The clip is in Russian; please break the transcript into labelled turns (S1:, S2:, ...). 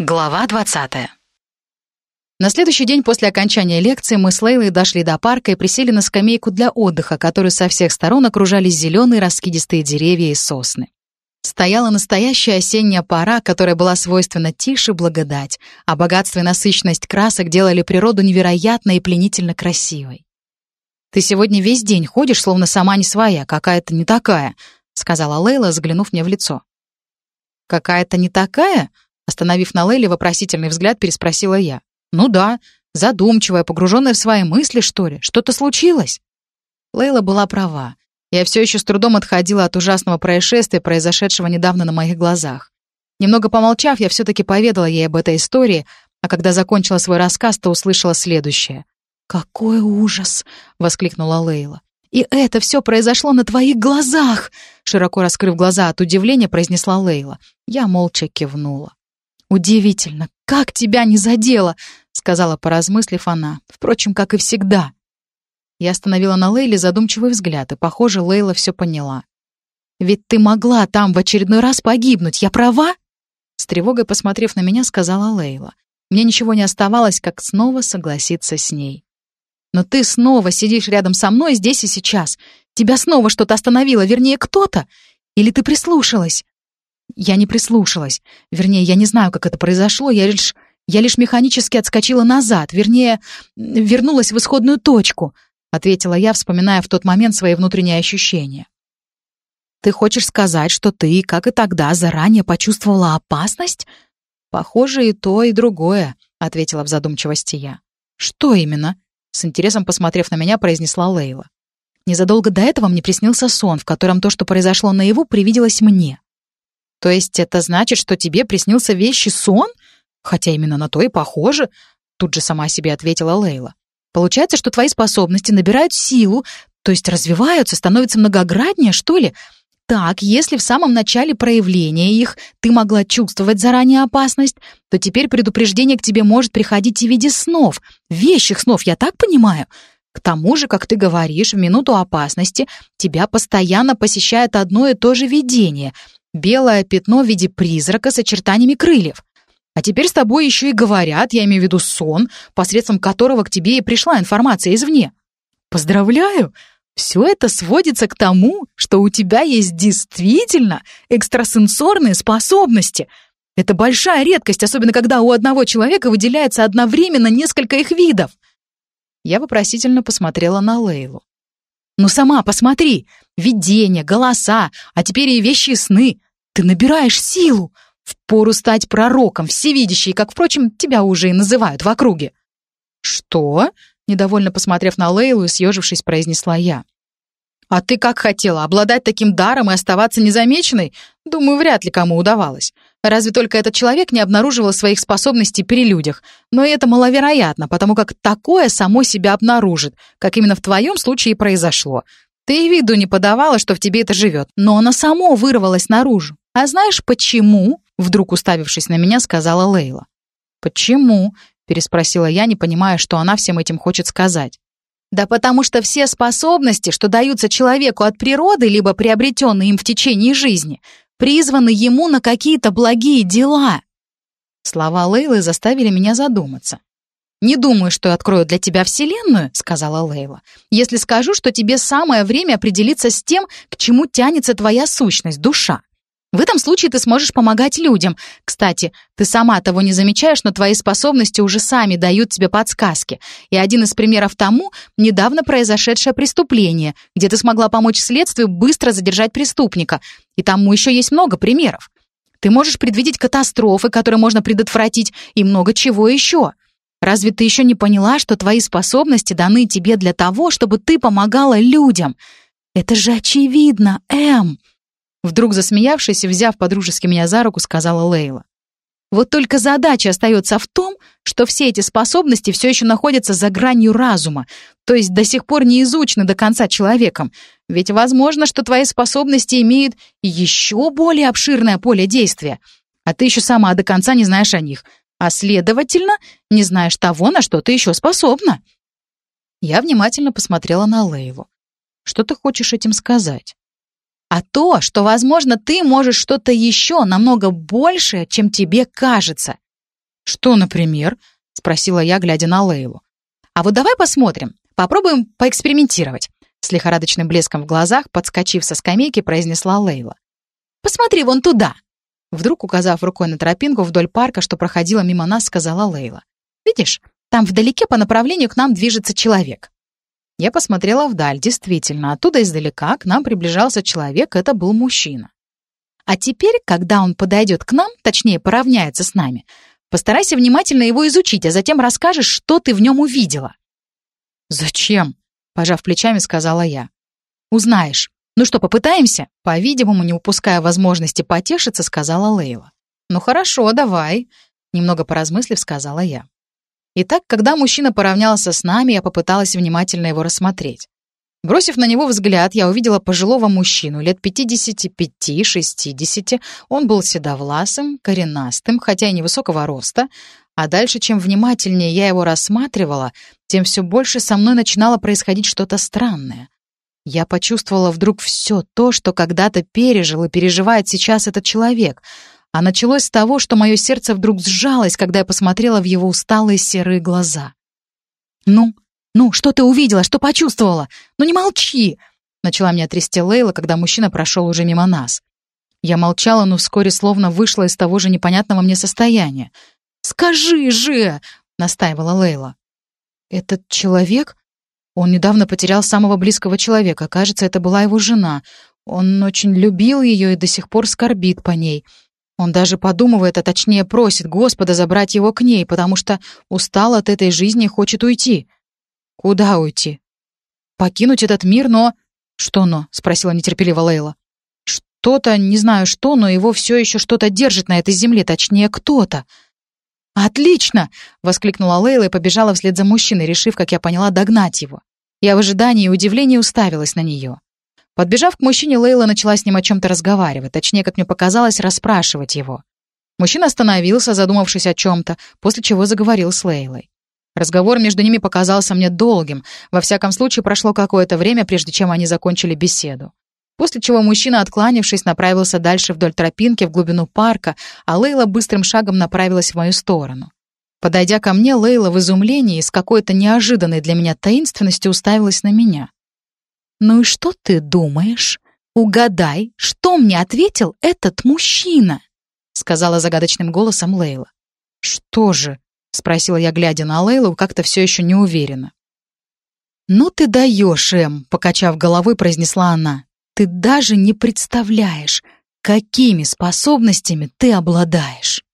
S1: Глава 20.
S2: На следующий день после окончания лекции мы с Лейлой дошли до парка и присели на скамейку для отдыха, которую со всех сторон окружали зеленые раскидистые деревья и сосны. Стояла настоящая осенняя пора, которая была свойственна тише благодать, а богатство и насыщенность красок делали природу невероятно и пленительно красивой. «Ты сегодня весь день ходишь, словно сама не своя, какая-то не такая», — сказала Лейла, взглянув мне в лицо. «Какая-то не такая?» Остановив на Лейле вопросительный взгляд, переспросила я. «Ну да, задумчивая, погруженная в свои мысли, что ли? Что-то случилось?» Лейла была права. Я все еще с трудом отходила от ужасного происшествия, произошедшего недавно на моих глазах. Немного помолчав, я все-таки поведала ей об этой истории, а когда закончила свой рассказ, то услышала следующее. «Какой ужас!» — воскликнула Лейла. «И это все произошло на твоих глазах!» Широко раскрыв глаза от удивления, произнесла Лейла. Я молча кивнула. «Удивительно, как тебя не задело!» — сказала, поразмыслив она. Впрочем, как и всегда. Я остановила на Лейле задумчивый взгляд, и, похоже, Лейла все поняла. «Ведь ты могла там в очередной раз погибнуть, я права?» С тревогой посмотрев на меня, сказала Лейла. Мне ничего не оставалось, как снова согласиться с ней. «Но ты снова сидишь рядом со мной здесь и сейчас. Тебя снова что-то остановило, вернее, кто-то. Или ты прислушалась? Я не прислушалась. Вернее, я не знаю, как это произошло. Я лишь, я лишь механически отскочила назад. Вернее, вернулась в исходную точку, ответила я, вспоминая в тот момент свои внутренние ощущения. Ты хочешь сказать, что ты, как и тогда, заранее почувствовала опасность? Похоже, и то, и другое, ответила в задумчивости я. Что именно? С интересом посмотрев на меня, произнесла Лейла. Незадолго до этого мне приснился сон, в котором то, что произошло наяву, привиделось мне. То есть это значит, что тебе приснился вещий сон? Хотя именно на то и похоже, тут же сама себе ответила Лейла. Получается, что твои способности набирают силу, то есть развиваются, становятся многограднее, что ли? Так, если в самом начале проявления их ты могла чувствовать заранее опасность, то теперь предупреждение к тебе может приходить в виде снов, вещих снов, я так понимаю? К тому же, как ты говоришь, в минуту опасности тебя постоянно посещает одно и то же видение, белое пятно в виде призрака с очертаниями крыльев. А теперь с тобой еще и говорят, я имею в виду сон, посредством которого к тебе и пришла информация извне. Поздравляю! Все это сводится к тому, что у тебя есть действительно экстрасенсорные способности. Это большая редкость, особенно когда у одного человека выделяется одновременно несколько их видов. Я вопросительно посмотрела на Лейлу. «Ну сама посмотри! Видения, голоса, а теперь и вещи сны. Ты набираешь силу. Впору стать пророком, всевидящей, как, впрочем, тебя уже и называют в округе». «Что?» — недовольно посмотрев на Лейлу и съежившись, произнесла я. «А ты как хотела, обладать таким даром и оставаться незамеченной? Думаю, вряд ли кому удавалось. Разве только этот человек не обнаруживал своих способностей при людях. Но это маловероятно, потому как такое само себя обнаружит, как именно в твоем случае и произошло. Ты и виду не подавала, что в тебе это живет, но оно само вырвалось наружу. А знаешь почему? Вдруг уставившись на меня, сказала Лейла. «Почему?» — переспросила я, не понимая, что она всем этим хочет сказать. «Да потому что все способности, что даются человеку от природы, либо приобретенные им в течение жизни, призваны ему на какие-то благие дела». Слова Лейлы заставили меня задуматься. «Не думаю, что открою для тебя Вселенную», — сказала Лейла, «если скажу, что тебе самое время определиться с тем, к чему тянется твоя сущность, душа. В этом случае ты сможешь помогать людям. Кстати, ты сама того не замечаешь, но твои способности уже сами дают тебе подсказки. И один из примеров тому — недавно произошедшее преступление, где ты смогла помочь следствию быстро задержать преступника. И тому еще есть много примеров. Ты можешь предвидеть катастрофы, которые можно предотвратить, и много чего еще. Разве ты еще не поняла, что твои способности даны тебе для того, чтобы ты помогала людям? Это же очевидно, Эм!» Вдруг засмеявшись и взяв подружески меня за руку, сказала Лейла. «Вот только задача остается в том, что все эти способности все еще находятся за гранью разума, то есть до сих пор не изучены до конца человеком. Ведь возможно, что твои способности имеют еще более обширное поле действия, а ты еще сама до конца не знаешь о них а, следовательно, не знаешь того, на что ты еще способна. Я внимательно посмотрела на Лейлу. Что ты хочешь этим сказать? А то, что, возможно, ты можешь что-то еще намного большее, чем тебе кажется. «Что, например?» — спросила я, глядя на Лейлу. «А вот давай посмотрим, попробуем поэкспериментировать», с лихорадочным блеском в глазах, подскочив со скамейки, произнесла Лейла. «Посмотри вон туда!» Вдруг, указав рукой на тропинку вдоль парка, что проходила мимо нас, сказала Лейла. «Видишь, там вдалеке по направлению к нам движется человек». Я посмотрела вдаль. Действительно, оттуда издалека к нам приближался человек, это был мужчина. А теперь, когда он подойдет к нам, точнее, поравняется с нами, постарайся внимательно его изучить, а затем расскажешь, что ты в нем увидела. «Зачем?» — пожав плечами, сказала я. «Узнаешь. Ну что, попытаемся?» По-видимому, не упуская возможности потешиться, сказала Лейла. «Ну хорошо, давай», — немного поразмыслив, сказала я. Итак, когда мужчина поравнялся с нами, я попыталась внимательно его рассмотреть. Бросив на него взгляд, я увидела пожилого мужчину, лет 55-60. Он был седовласым, коренастым, хотя и невысокого роста. А дальше, чем внимательнее я его рассматривала, тем все больше со мной начинало происходить что-то странное. Я почувствовала вдруг все то, что когда-то пережил и переживает сейчас этот человек. А началось с того, что мое сердце вдруг сжалось, когда я посмотрела в его усталые серые глаза. «Ну, «Ну, что ты увидела? Что почувствовала? Ну не молчи!» Начала меня трясти Лейла, когда мужчина прошел уже мимо нас. Я молчала, но вскоре словно вышла из того же непонятного мне состояния. «Скажи же!» — настаивала Лейла. «Этот человек? Он недавно потерял самого близкого человека. Кажется, это была его жена. Он очень любил ее и до сих пор скорбит по ней. Он даже подумывает, а точнее просит Господа забрать его к ней, потому что устал от этой жизни и хочет уйти. «Куда уйти?» «Покинуть этот мир, но...» «Что но?» — спросила нетерпеливо Лейла. «Что-то, не знаю что, но его все еще что-то держит на этой земле, точнее, кто-то». «Отлично!» — воскликнула Лейла и побежала вслед за мужчиной, решив, как я поняла, догнать его. Я в ожидании и удивлении уставилась на нее. Подбежав к мужчине, Лейла начала с ним о чем-то разговаривать, точнее, как мне показалось, расспрашивать его. Мужчина остановился, задумавшись о чем-то, после чего заговорил с Лейлой. Разговор между ними показался мне долгим. Во всяком случае, прошло какое-то время, прежде чем они закончили беседу. После чего мужчина, откланившись, направился дальше вдоль тропинки в глубину парка, а Лейла быстрым шагом направилась в мою сторону. Подойдя ко мне, Лейла в изумлении с какой-то неожиданной для меня таинственностью уставилась на меня. «Ну и что ты думаешь? Угадай, что мне ответил этот мужчина?» — сказала загадочным голосом Лейла. «Что же?» — спросила я, глядя на Лейлу, как-то все еще не уверенно. «Ну ты даешь, Эм», — покачав головой, произнесла она. «Ты даже не представляешь, какими способностями ты обладаешь».